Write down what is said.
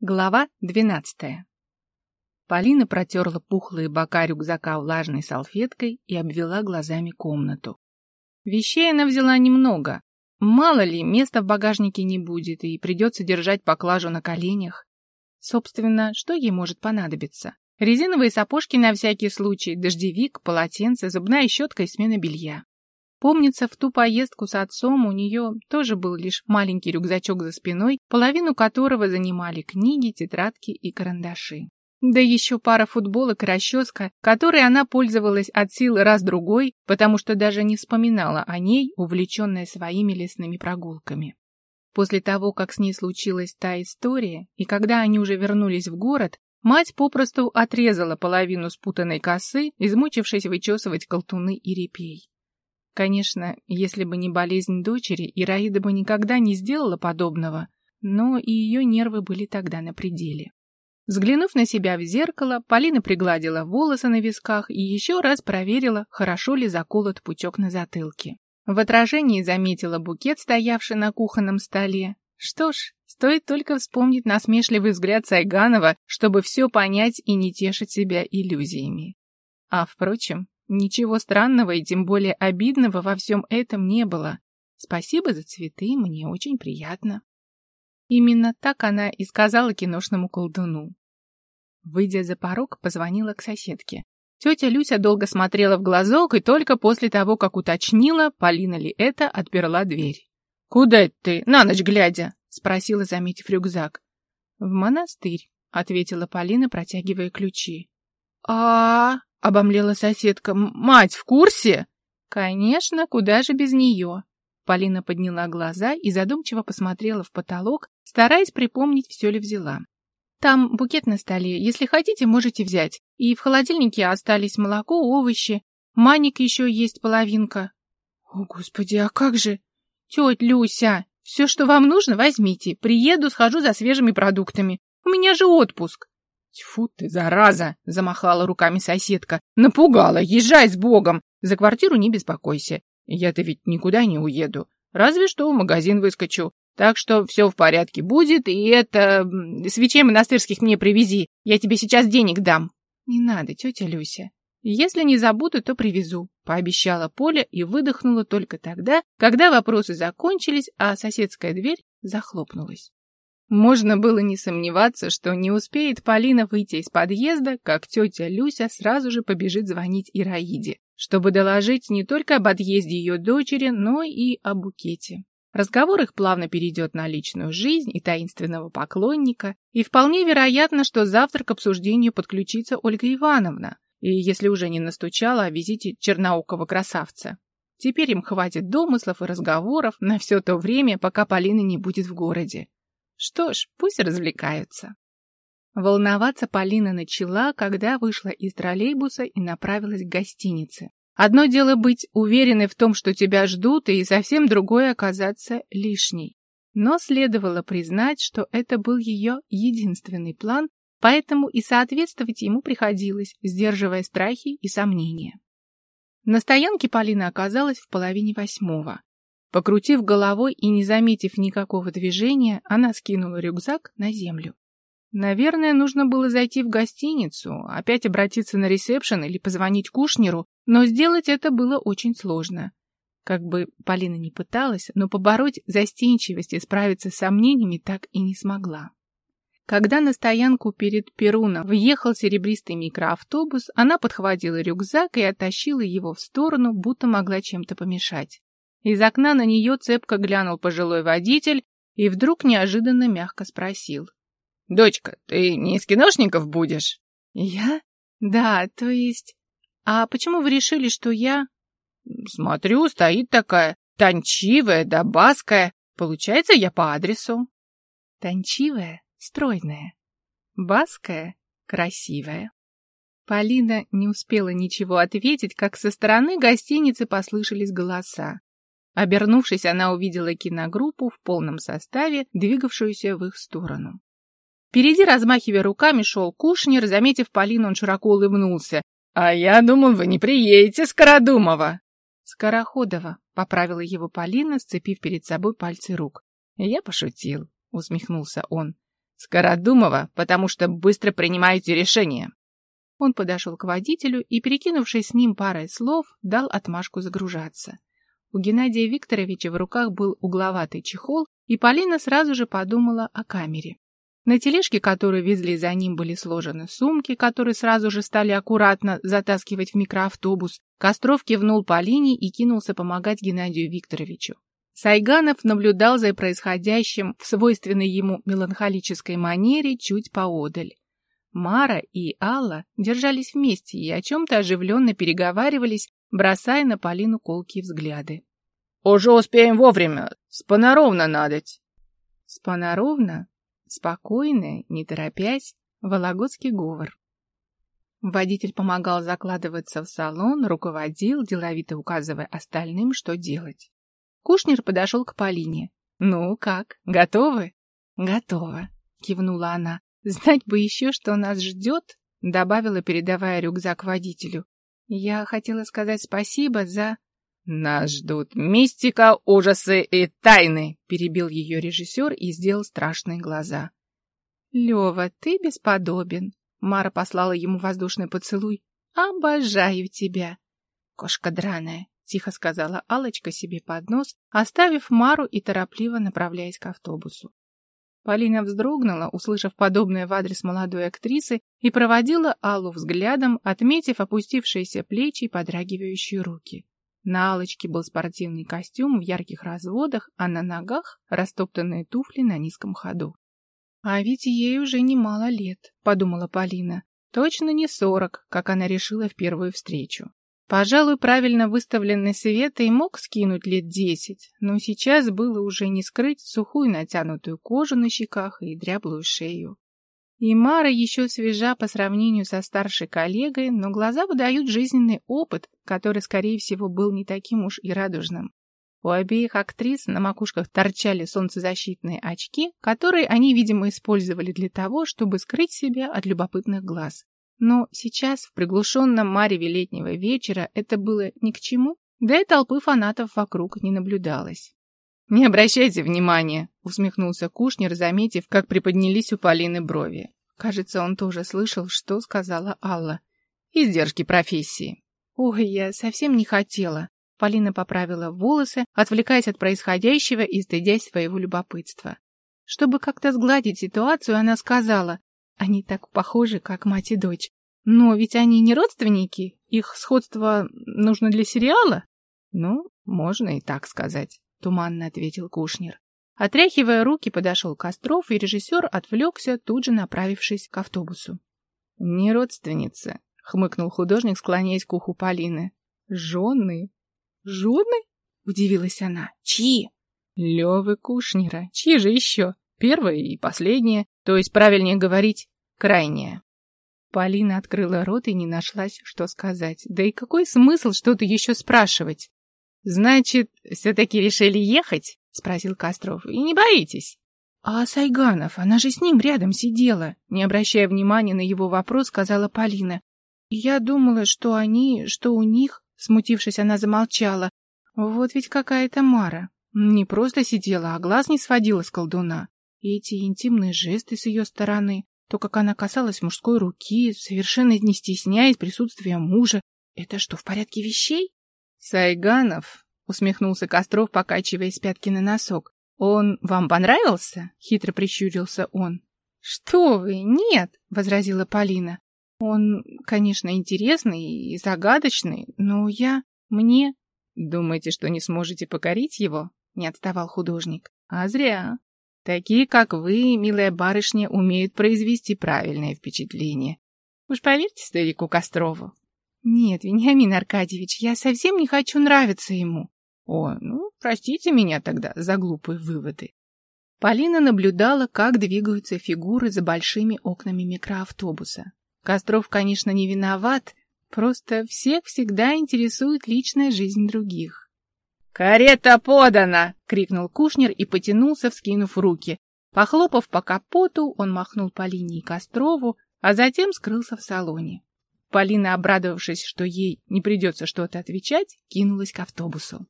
Глава двенадцатая. Полина протерла пухлые бока рюкзака влажной салфеткой и обвела глазами комнату. Вещей она взяла немного. Мало ли, места в багажнике не будет, и придется держать поклажу на коленях. Собственно, что ей может понадобиться? Резиновые сапожки на всякий случай, дождевик, полотенце, зубная щетка и смена белья. Помнится, в ту поездку с отцом у нее тоже был лишь маленький рюкзачок за спиной, половину которого занимали книги, тетрадки и карандаши. Да еще пара футболок и расческа, которой она пользовалась от силы раз-другой, потому что даже не вспоминала о ней, увлеченная своими лесными прогулками. После того, как с ней случилась та история, и когда они уже вернулись в город, мать попросту отрезала половину спутанной косы, измучившись вычесывать колтуны и репей. Конечно, если бы не болезнь дочери, Ираида бы никогда не сделала подобного, но и ее нервы были тогда на пределе. Взглянув на себя в зеркало, Полина пригладила волосы на висках и еще раз проверила, хорошо ли заколот пучок на затылке. В отражении заметила букет, стоявший на кухонном столе. Что ж, стоит только вспомнить насмешливый взгляд Сайганова, чтобы все понять и не тешить себя иллюзиями. А, впрочем, Ничего странного и тем более обидного во всем этом не было. Спасибо за цветы, мне очень приятно. Именно так она и сказала киношному колдуну. Выйдя за порог, позвонила к соседке. Тетя Люся долго смотрела в глазок и только после того, как уточнила, Полина ли это, отперла дверь. «Куда это ты, на ночь глядя?» — спросила, заметив рюкзак. «В монастырь», — ответила Полина, протягивая ключи. а, -а, -а — обомлела соседка. «Мать в курсе?» «Конечно, куда же без нее?» Полина подняла глаза и задумчиво посмотрела в потолок, стараясь припомнить, все ли взяла. «Там букет на столе. Если хотите, можете взять. И в холодильнике остались молоко, овощи. Маник еще есть половинка». «О, Господи, а как же?» «Тетя Люся, все, что вам нужно, возьмите. Приеду, схожу за свежими продуктами. У меня же отпуск». «Тьфу ты, зараза!» — замахала руками соседка. «Напугала! Езжай с Богом! За квартиру не беспокойся. Я-то ведь никуда не уеду. Разве что в магазин выскочу. Так что все в порядке будет, и это... Свечей монастырских мне привези. Я тебе сейчас денег дам». «Не надо, тетя Люся. Если не забуду, то привезу», — пообещала Поля и выдохнула только тогда, когда вопросы закончились, а соседская дверь захлопнулась. Можно было не сомневаться, что не успеет Полина выйти из подъезда, как тетя Люся сразу же побежит звонить Ираиде, чтобы доложить не только об отъезде ее дочери, но и о букете. Разговор их плавно перейдет на личную жизнь и таинственного поклонника, и вполне вероятно, что завтра к обсуждению подключится Ольга Ивановна, и если уже не настучала о визите черноокого красавца. Теперь им хватит домыслов и разговоров на все то время, пока Полина не будет в городе. Что ж, пусть развлекаются. Волноваться Полина начала, когда вышла из троллейбуса и направилась к гостинице. Одно дело быть уверенной в том, что тебя ждут, и совсем другое оказаться лишней. Но следовало признать, что это был ее единственный план, поэтому и соответствовать ему приходилось, сдерживая страхи и сомнения. На стоянке Полина оказалась в половине восьмого. Покрутив головой и не заметив никакого движения, она скинула рюкзак на землю. Наверное, нужно было зайти в гостиницу, опять обратиться на ресепшн или позвонить Кушнеру, но сделать это было очень сложно. Как бы Полина не пыталась, но побороть застенчивость и справиться с сомнениями так и не смогла. Когда на стоянку перед Перуном въехал серебристый микроавтобус, она подхватила рюкзак и оттащила его в сторону, будто могла чем-то помешать. Из окна на нее цепко глянул пожилой водитель и вдруг неожиданно мягко спросил. — Дочка, ты не из киношников будешь? — Я? Да, то есть... А почему вы решили, что я... — Смотрю, стоит такая, тончивая да баская. Получается, я по адресу. Тончивая, стройная. Баская, красивая. Полина не успела ничего ответить, как со стороны гостиницы послышались голоса. Обернувшись, она увидела киногруппу в полном составе, двигавшуюся в их сторону. Впереди, размахивая руками, шел Кушнер. Заметив Полину, он широко улыбнулся. — А я думал, вы не приедете, Скородумова. — Скороходова, — поправила его Полина, сцепив перед собой пальцы рук. — Я пошутил, — усмехнулся он. Скородумова, потому что быстро принимаете решение. Он подошел к водителю и, перекинувшись с ним парой слов, дал отмашку загружаться. У Геннадия Викторовича в руках был угловатый чехол, и Полина сразу же подумала о камере. На тележке, которую везли за ним, были сложены сумки, которые сразу же стали аккуратно затаскивать в микроавтобус. Костров кивнул Полине и кинулся помогать Геннадию Викторовичу. Сайганов наблюдал за происходящим в свойственной ему меланхолической манере чуть поодаль. Мара и Алла держались вместе и о чем-то оживленно переговаривались, бросая на Полину колкие взгляды. — Уже успеем вовремя, спонаровно надоть. Спонаровно Спокойно, не торопясь, вологодский говор. Водитель помогал закладываться в салон, руководил, деловито указывая остальным, что делать. Кушнер подошел к Полине. «Ну как, готовы?» «Готово», — кивнула она. «Знать бы еще, что нас ждет», — добавила, передавая рюкзак водителю. «Я хотела сказать спасибо за...» «Нас ждут мистика, ужасы и тайны!» — перебил ее режиссер и сделал страшные глаза. «Лева, ты бесподобен!» — Мара послала ему воздушный поцелуй. «Обожаю тебя!» «Кошка драная!» — тихо сказала алочка себе под нос, оставив Мару и торопливо направляясь к автобусу. Полина вздрогнула, услышав подобное в адрес молодой актрисы, и проводила Аллу взглядом, отметив опустившиеся плечи и подрагивающие руки. На Алочке был спортивный костюм в ярких разводах, а на ногах растоптанные туфли на низком ходу. «А ведь ей уже немало лет», — подумала Полина. «Точно не сорок, как она решила в первую встречу. Пожалуй, правильно выставленный свет и мог скинуть лет десять, но сейчас было уже не скрыть сухую натянутую кожу на щеках и дряблую шею. И Мара еще свежа по сравнению со старшей коллегой, но глаза выдают жизненный опыт, который, скорее всего, был не таким уж и радужным. У обеих актрис на макушках торчали солнцезащитные очки, которые они, видимо, использовали для того, чтобы скрыть себя от любопытных глаз. Но сейчас, в приглушенном мареве летнего вечера, это было ни к чему, да и толпы фанатов вокруг не наблюдалось. «Не обращайте внимания», — усмехнулся Кушнер, заметив, как приподнялись у Полины брови. Кажется, он тоже слышал, что сказала Алла. «Издержки профессии». «Ой, я совсем не хотела». Полина поправила волосы, отвлекаясь от происходящего и стыдясь своего любопытства. Чтобы как-то сгладить ситуацию, она сказала, «Они так похожи, как мать и дочь. Но ведь они не родственники, их сходство нужно для сериала?» «Ну, можно и так сказать». — туманно ответил Кушнер. Отряхивая руки, подошел Костров, и режиссер отвлекся, тут же направившись к автобусу. — Не родственницы, — хмыкнул художник, склоняясь к уху Полины. — Жены. — Жены? — удивилась она. — Чьи? — Левы Кушнера. Чьи же еще? Первая и последняя, то есть, правильнее говорить, крайняя. Полина открыла рот и не нашлась, что сказать. Да и какой смысл что-то еще спрашивать? «Значит, все-таки решили ехать?» — спросил Костров. «И не боитесь?» «А Сайганов, она же с ним рядом сидела», — не обращая внимания на его вопрос, сказала Полина. «Я думала, что они, что у них...» Смутившись, она замолчала. «Вот ведь какая-то Мара. Не просто сидела, а глаз не сводила с колдуна. И эти интимные жесты с ее стороны, то, как она касалась мужской руки, совершенно не стесняясь присутствия мужа. Это что, в порядке вещей?» «Сайганов», — усмехнулся Костров, покачиваясь пятки на носок. «Он вам понравился?» — хитро прищурился он. «Что вы, нет!» — возразила Полина. «Он, конечно, интересный и загадочный, но я... мне...» «Думаете, что не сможете покорить его?» — не отставал художник. «А зря. Такие, как вы, милая барышня, умеют произвести правильное впечатление. Уж поверьте старику Кострову, нет, Вениамин Аркадьевич, я совсем не хочу нравиться ему. О, ну, простите меня тогда за глупые выводы. Полина наблюдала, как двигаются фигуры за большими окнами микроавтобуса. Костров, конечно, не виноват, просто всех всегда интересует личная жизнь других. «Карета подана!» — крикнул Кушнер и потянулся, вскинув руки. Похлопав по капоту, он махнул Полине и Кострову, а затем скрылся в салоне. Полина, обрадовавшись, что ей не придется что-то отвечать, кинулась к автобусу.